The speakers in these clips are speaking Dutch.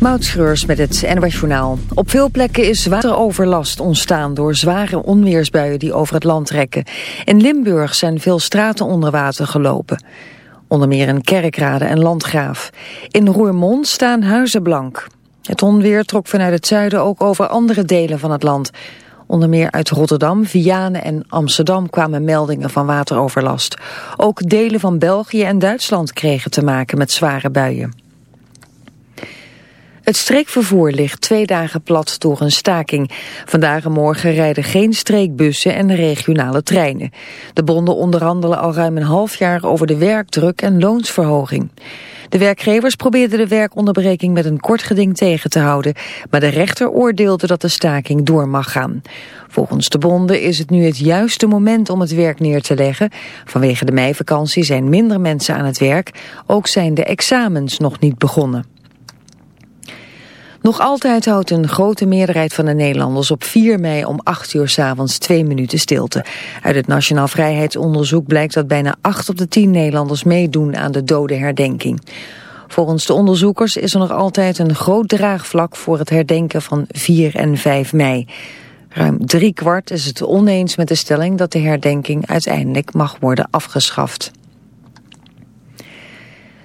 Moutschreurs met het NWS Journaal. Op veel plekken is wateroverlast ontstaan door zware onweersbuien die over het land trekken. In Limburg zijn veel straten onder water gelopen. Onder meer in Kerkrade en Landgraaf. In Roermond staan huizen blank. Het onweer trok vanuit het zuiden ook over andere delen van het land. Onder meer uit Rotterdam, Vianen en Amsterdam kwamen meldingen van wateroverlast. Ook delen van België en Duitsland kregen te maken met zware buien. Het streekvervoer ligt twee dagen plat door een staking. Vandaag en morgen rijden geen streekbussen en regionale treinen. De bonden onderhandelen al ruim een half jaar over de werkdruk en loonsverhoging. De werkgevers probeerden de werkonderbreking met een kort geding tegen te houden, maar de rechter oordeelde dat de staking door mag gaan. Volgens de bonden is het nu het juiste moment om het werk neer te leggen. Vanwege de meivakantie zijn minder mensen aan het werk, ook zijn de examens nog niet begonnen. Nog altijd houdt een grote meerderheid van de Nederlanders op 4 mei om 8 uur s avonds 2 minuten stilte. Uit het Nationaal Vrijheidsonderzoek blijkt dat bijna 8 op de 10 Nederlanders meedoen aan de dodenherdenking. Volgens de onderzoekers is er nog altijd een groot draagvlak voor het herdenken van 4 en 5 mei. Ruim drie kwart is het oneens met de stelling dat de herdenking uiteindelijk mag worden afgeschaft.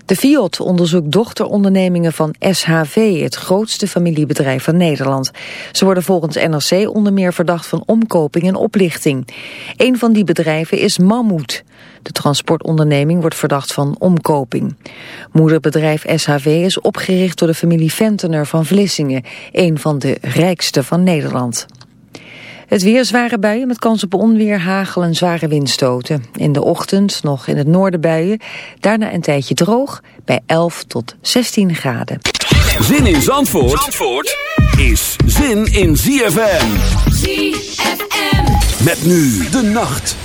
De Fiat onderzoekt dochterondernemingen van SHV, het grootste familiebedrijf van Nederland. Ze worden volgens NRC onder meer verdacht van omkoping en oplichting. Een van die bedrijven is Mammoet. De transportonderneming wordt verdacht van omkoping. Moederbedrijf SHV is opgericht door de familie Ventener van Vlissingen, een van de rijkste van Nederland. Het weer zware buien met kans op onweer, hagel en zware windstoten. In de ochtend nog in het noorden buien. Daarna een tijdje droog bij 11 tot 16 graden. Zin in Zandvoort, Zandvoort is zin in ZFM. ZFM. Met nu de nacht.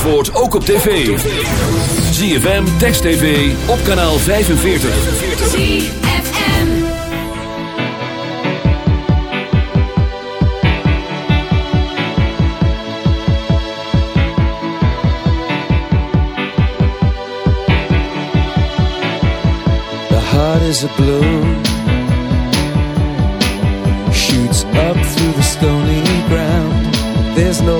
Zandvoort ook op tv. ZFM, Text TV, op kanaal 45. ZFM The heart is a balloon Shoots up through the stony ground There's no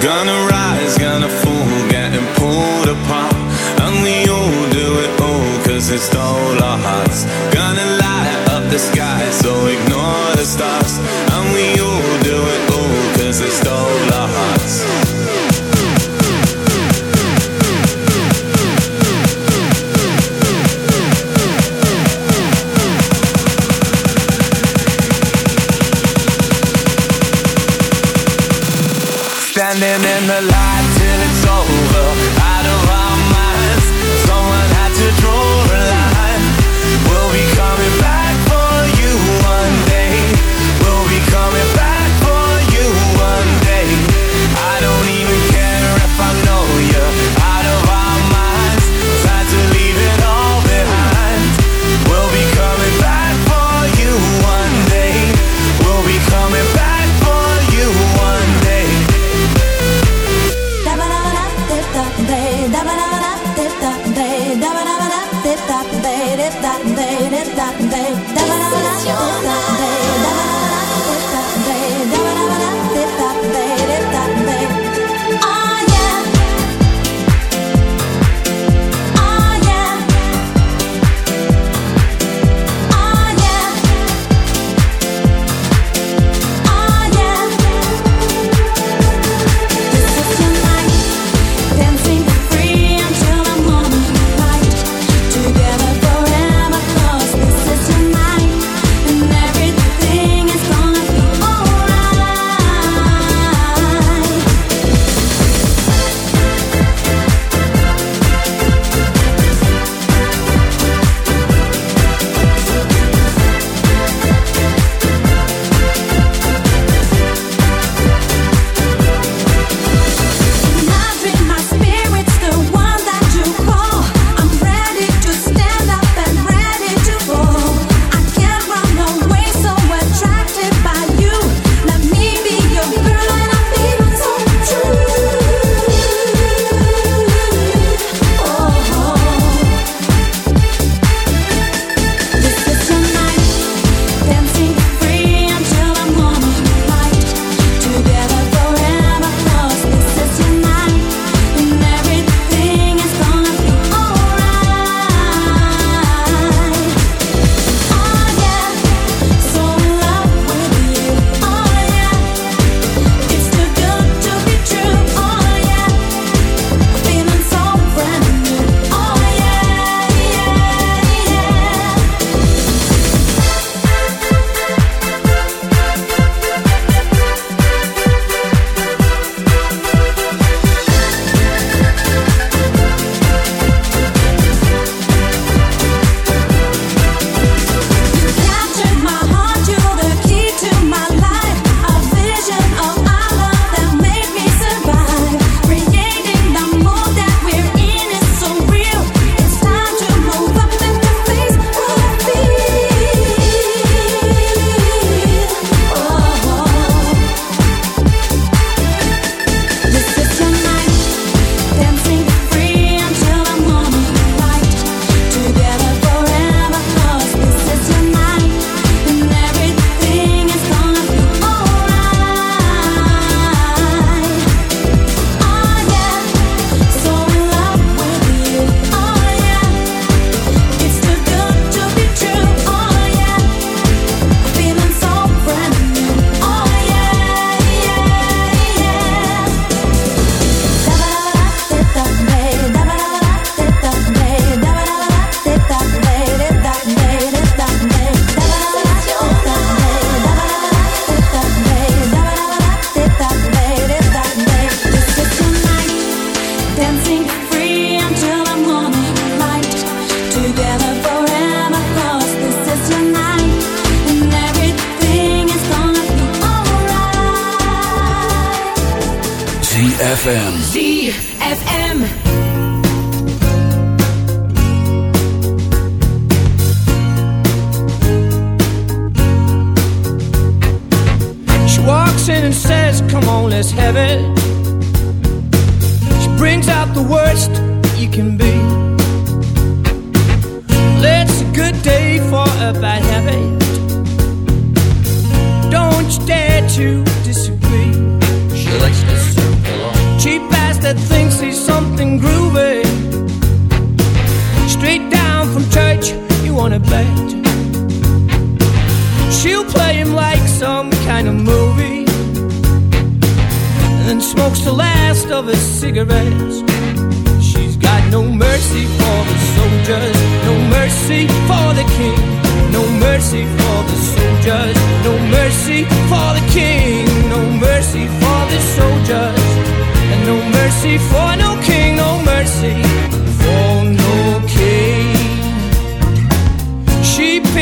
Gonna rise, gonna fall, getting pulled apart. And we all do it our hearts. Gonna light up the sky, so ignore the stars. And we all do it all, cause it stole our hearts.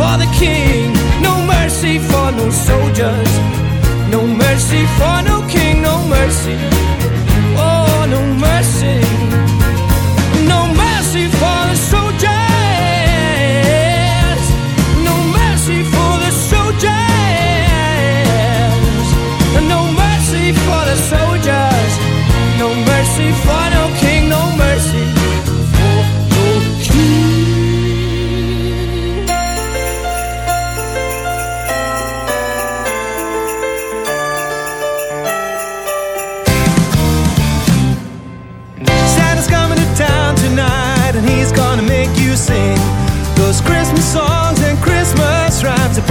for the king, no mercy for no soldiers, no mercy for no king, no mercy.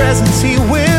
presence he will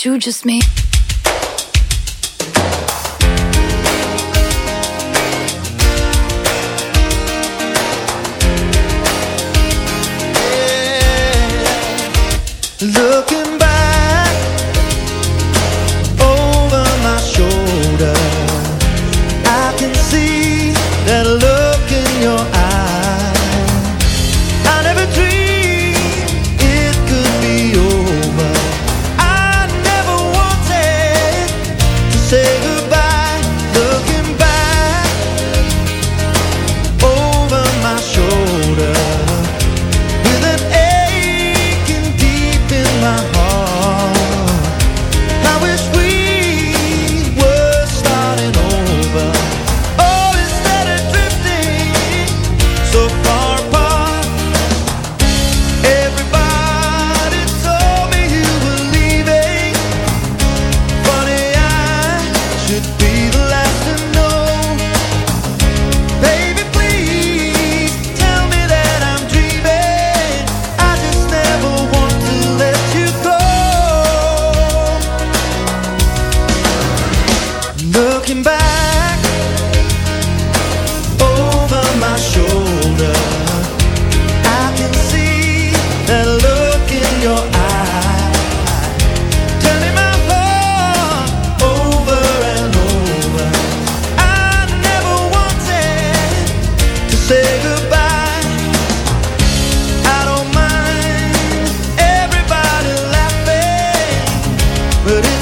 you just made. But as